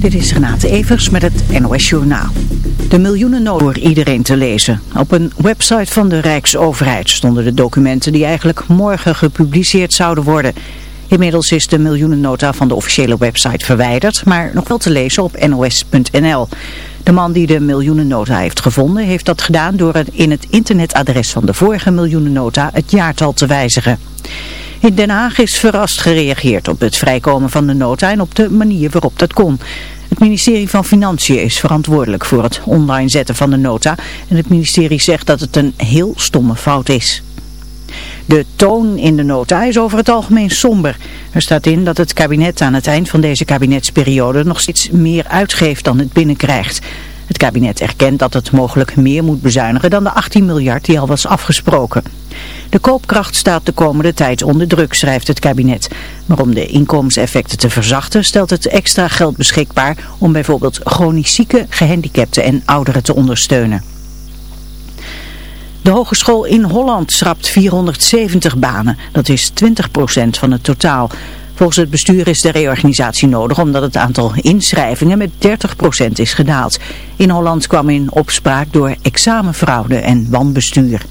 Dit is Renate Evers met het NOS Journaal. De miljoenen door iedereen te lezen. Op een website van de Rijksoverheid stonden de documenten die eigenlijk morgen gepubliceerd zouden worden. Inmiddels is de miljoenennota van de officiële website verwijderd, maar nog wel te lezen op nos.nl. De man die de miljoenennota heeft gevonden heeft dat gedaan door in het internetadres van de vorige miljoenennota het jaartal te wijzigen. In Den Haag is verrast gereageerd op het vrijkomen van de nota en op de manier waarop dat kon. Het ministerie van Financiën is verantwoordelijk voor het online zetten van de nota en het ministerie zegt dat het een heel stomme fout is. De toon in de nota is over het algemeen somber. Er staat in dat het kabinet aan het eind van deze kabinetsperiode nog steeds meer uitgeeft dan het binnenkrijgt. Het kabinet erkent dat het mogelijk meer moet bezuinigen dan de 18 miljard die al was afgesproken. De koopkracht staat de komende tijd onder druk, schrijft het kabinet. Maar om de inkomenseffecten te verzachten stelt het extra geld beschikbaar om bijvoorbeeld chronisch zieken, gehandicapten en ouderen te ondersteunen. De hogeschool in Holland schrapt 470 banen. Dat is 20% van het totaal. Volgens het bestuur is de reorganisatie nodig omdat het aantal inschrijvingen met 30% is gedaald. In Holland kwam in opspraak door examenfraude en wanbestuur.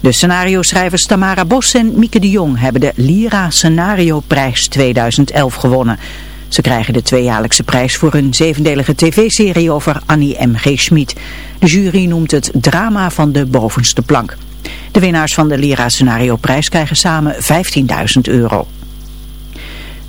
De scenario-schrijvers Tamara Bos en Mieke de Jong hebben de Lira Scenario Prijs 2011 gewonnen. Ze krijgen de tweejaarlijkse prijs voor hun zevendelige tv-serie over Annie M.G. Schmid. De jury noemt het drama van de bovenste plank. De winnaars van de Lira Scenario Prijs krijgen samen 15.000 euro.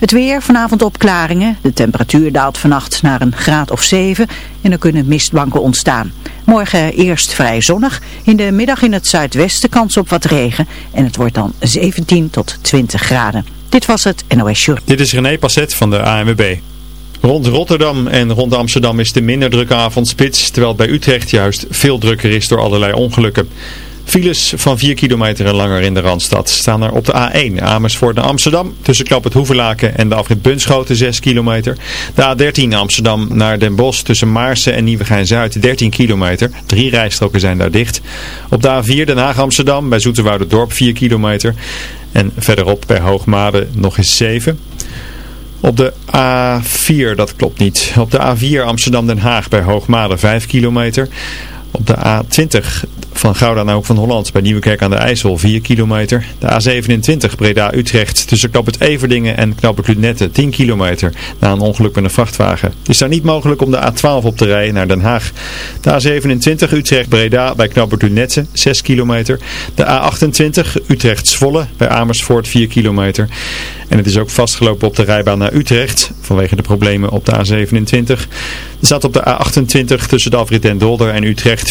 Het weer, vanavond opklaringen. De temperatuur daalt vannacht naar een graad of 7 en er kunnen mistbanken ontstaan. Morgen eerst vrij zonnig. In de middag in het zuidwesten kans op wat regen. En het wordt dan 17 tot 20 graden. Dit was het NOS Short. Dit is René Passet van de ANWB. Rond Rotterdam en rond Amsterdam is de minder drukke avondspits. Terwijl bij Utrecht juist veel drukker is door allerlei ongelukken. Files van 4 kilometer en langer in de Randstad staan er op de A1 Amersfoort naar Amsterdam. Tussen Klap het Hoevelaken en de afrit Bunschoten 6 kilometer. De A13 Amsterdam naar Den Bosch tussen Maarsen en Nieuwegein-Zuid 13 kilometer. Drie rijstroken zijn daar dicht. Op de A4 Den Haag Amsterdam bij Dorp 4 kilometer. En verderop bij Hoogmade nog eens 7. Op de A4, dat klopt niet. Op de A4 Amsterdam-Den Haag bij Hoogmade 5 kilometer. Op de A20 van Gouda naar Hoek van Holland bij Nieuwekerk aan de IJssel 4 kilometer. De A27 Breda-Utrecht tussen Knop het Everdingen en Knop het Lunette 10 kilometer na een ongeluk met een vrachtwagen. Het is daar niet mogelijk om de A12 op te rijden naar Den Haag. De A27 Utrecht-Breda bij Knop het Lunette 6 kilometer. De A28 Utrecht-Zwolle bij Amersfoort 4 kilometer. En het is ook vastgelopen op de rijbaan naar Utrecht vanwege de problemen op de A27. Er staat op de A28 tussen Dalfried en Dolder en Utrecht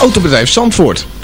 Autobedrijf Zandvoort.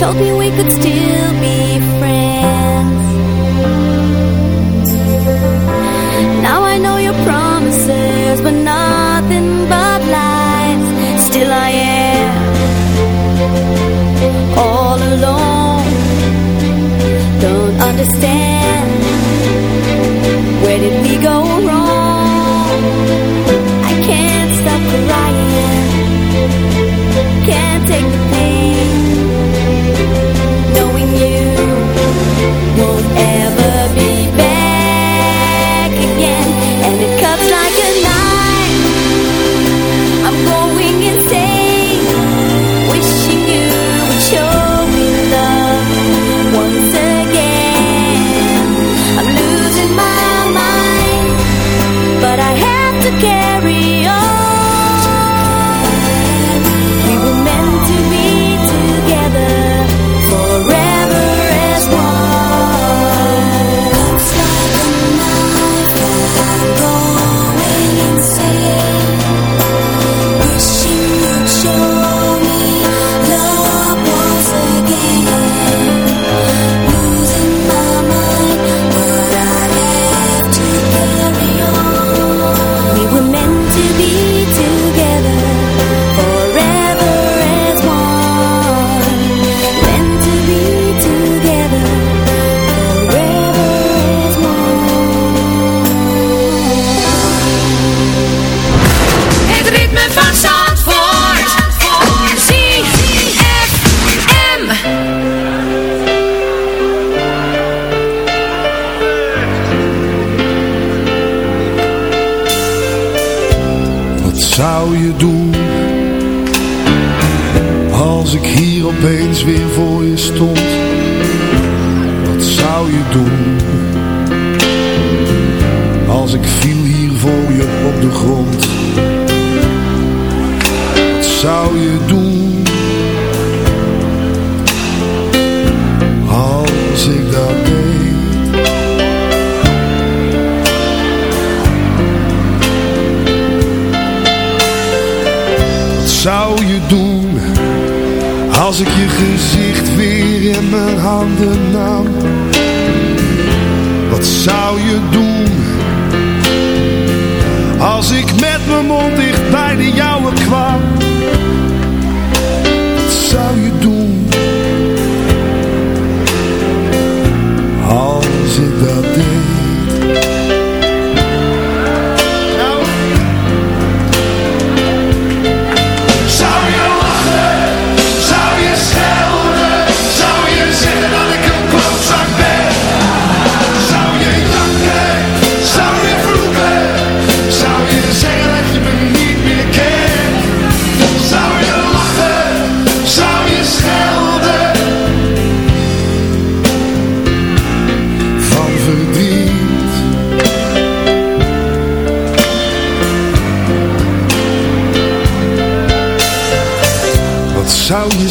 told me we could stay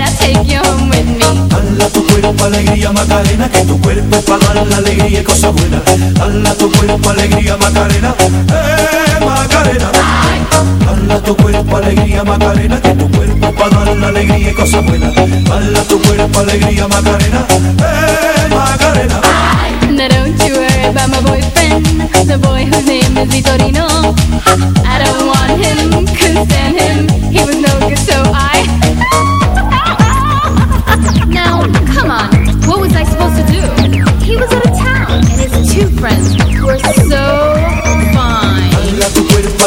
I'll take you home with me. Dala tu cuerpo alegría Macarena, que tu cuerpo para dar la alegría y cosas buenas. Dala tu cuerpo alegría Macarena, eh Macarena. Dala tu cuerpo alegría Macarena, que tu cuerpo para dar la alegría y cosas buenas. Dala tu cuerpo alegría Macarena, eh Macarena. Now don't you worry about my boyfriend, the boy whose name is Vitorino. I don't want him, couldn't stand him,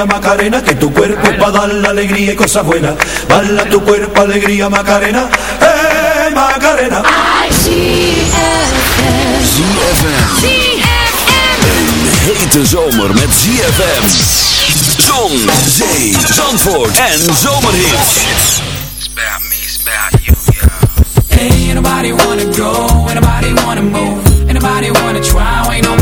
alegría Macarena, que tu cuerpo es para dar la alegría y cosas buenas. Dala tu cuerpo alegría Macarena, eh Macarena. ZFM. Een hete zomer met ZFM. Zon, zee, zandvoort en zomerhits. Hey, ain't nobody wanna go, ain't nobody wanna move, ain't nobody wanna try, ain't nobody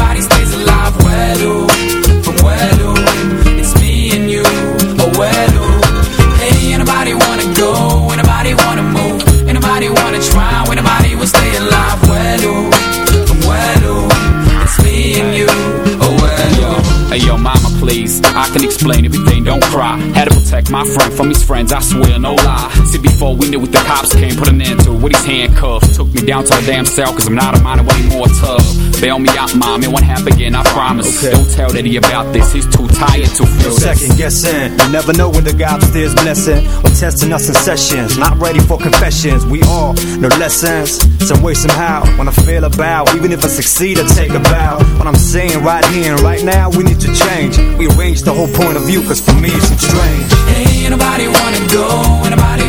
I can explain everything, don't cry. Had to protect my friend from his friends, I swear, no lie. See, before we knew what the cops came, put an end to it with his handcuffs. Took me down to the damn cell, cause I'm not a minor anymore, tough. Bail me out, mom, it won't happen again, I promise. Don't tell Daddy about this, he's too tired to feel this. Second guessing, you never know when the guy upstairs blessing testing us in sessions. Not ready for confessions, we all no lessons. Some way, somehow, when I feel about, even if I succeed, I take a bow. What I'm saying right here and right now, we need to change. We arrange the whole point of view, cause for me it's strange. Hey, ain't nobody wanna go, ain't nobody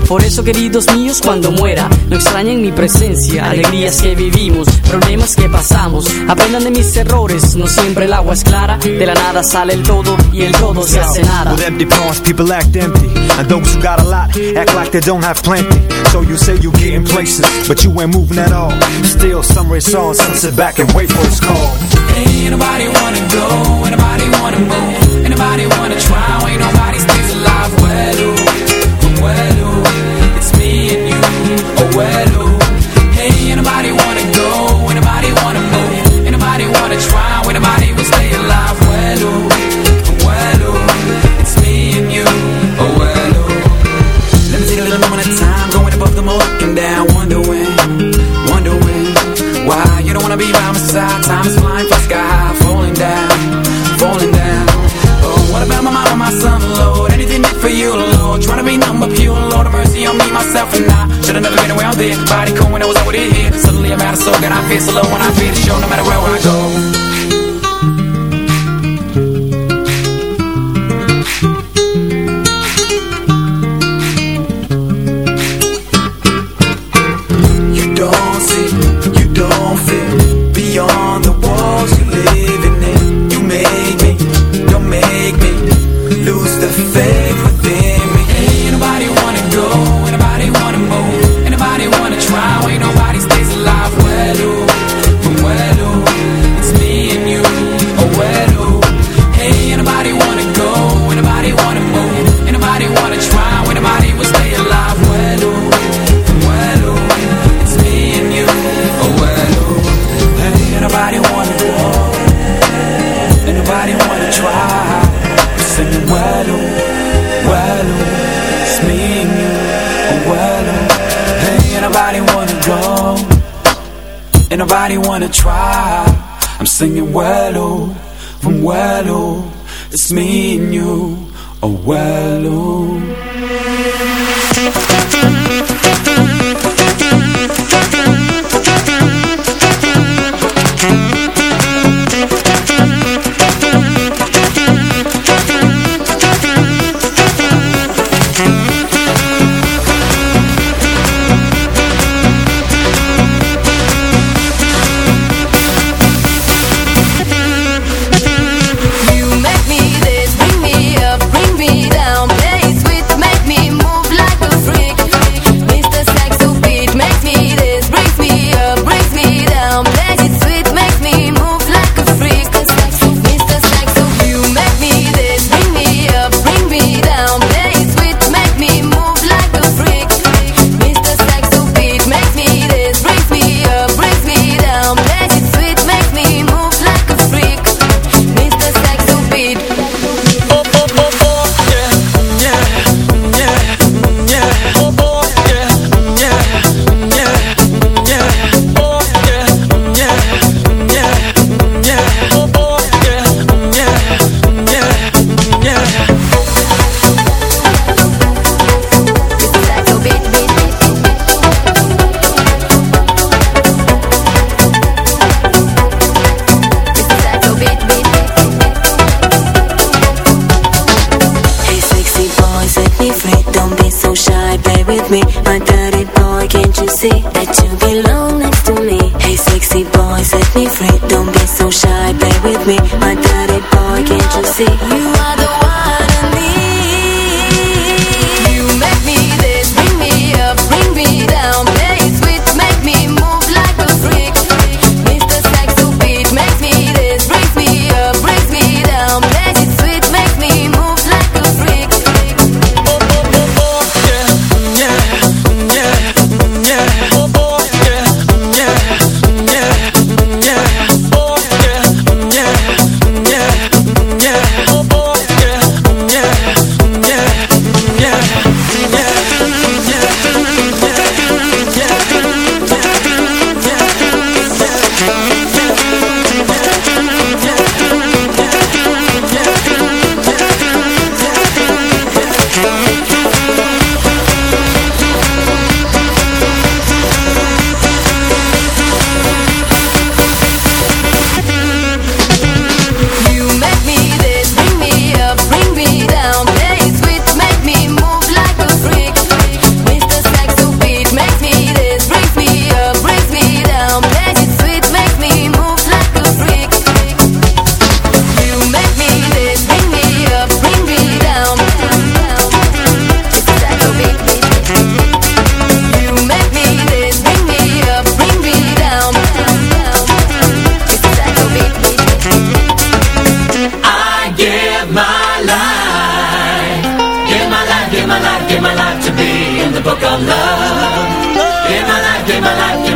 Por eso, queridos míos, cuando muera, no extrañen mi presencia. Alegrías que vivimos, problemas que pasamos. Aprendan de mis errores, no siempre el agua es clara. De la nada sale el todo y el todo se hace nada. With empty palms, people act empty. And those who got a lot act like they don't have plenty. So you say you getting places, but you ain't moving at all. Still, some race on, some sit back and wait for its call. Hey, anybody wanna go? Anybody wanna move? Anybody wanna try? myself and I Should've never been the way I did. Body cool when I was over here. Suddenly I'm out of soul, and I feel so low when I feel the show No matter where I go It's me. see. of love. Give my life, give my life.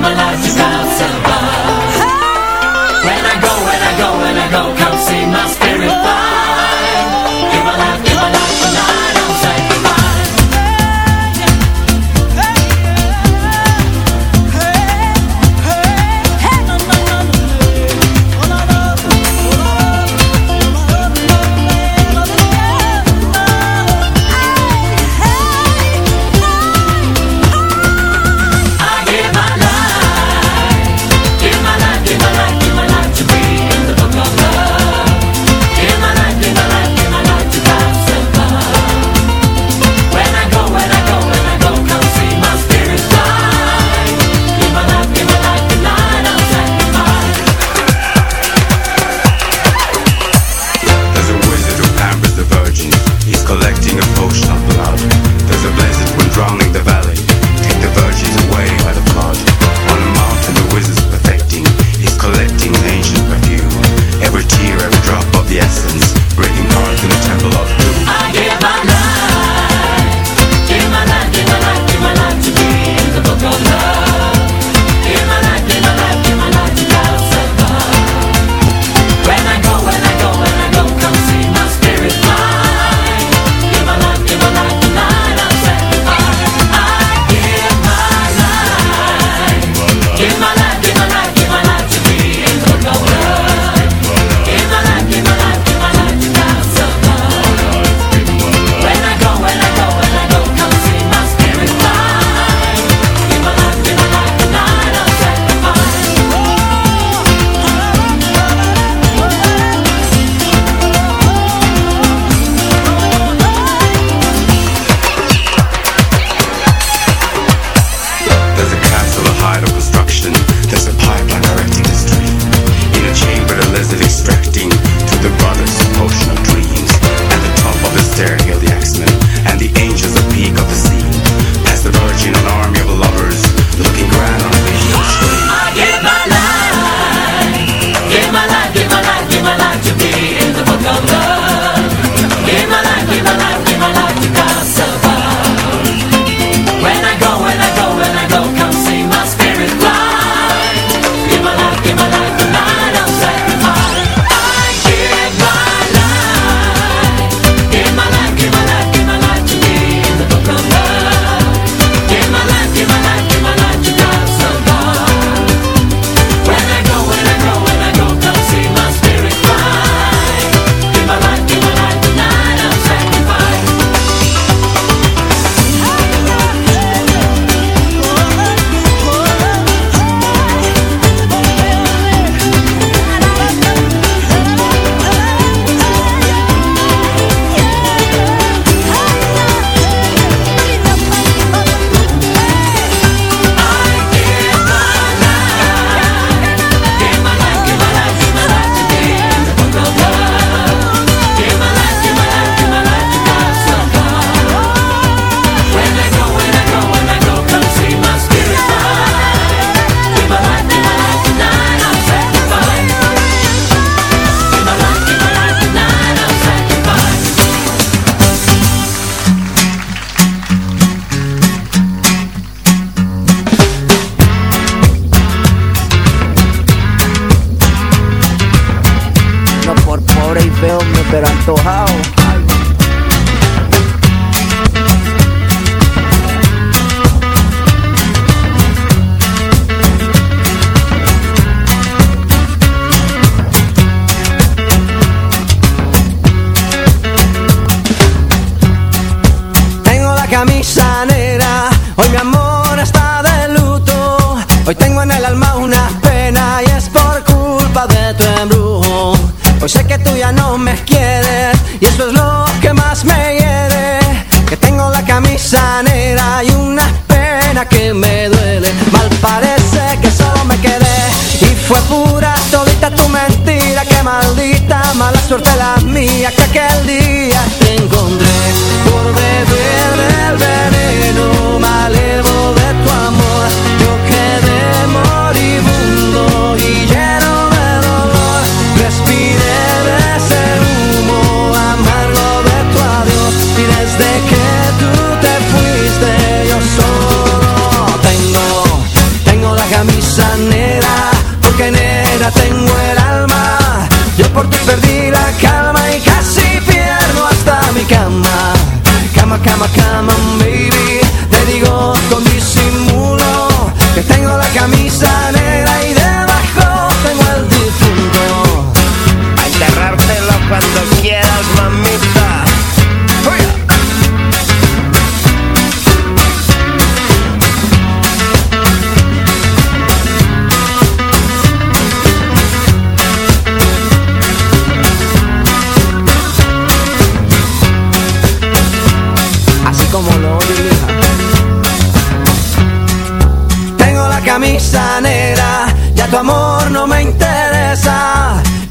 So how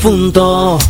奋斗。